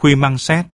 Khuy Măng Xét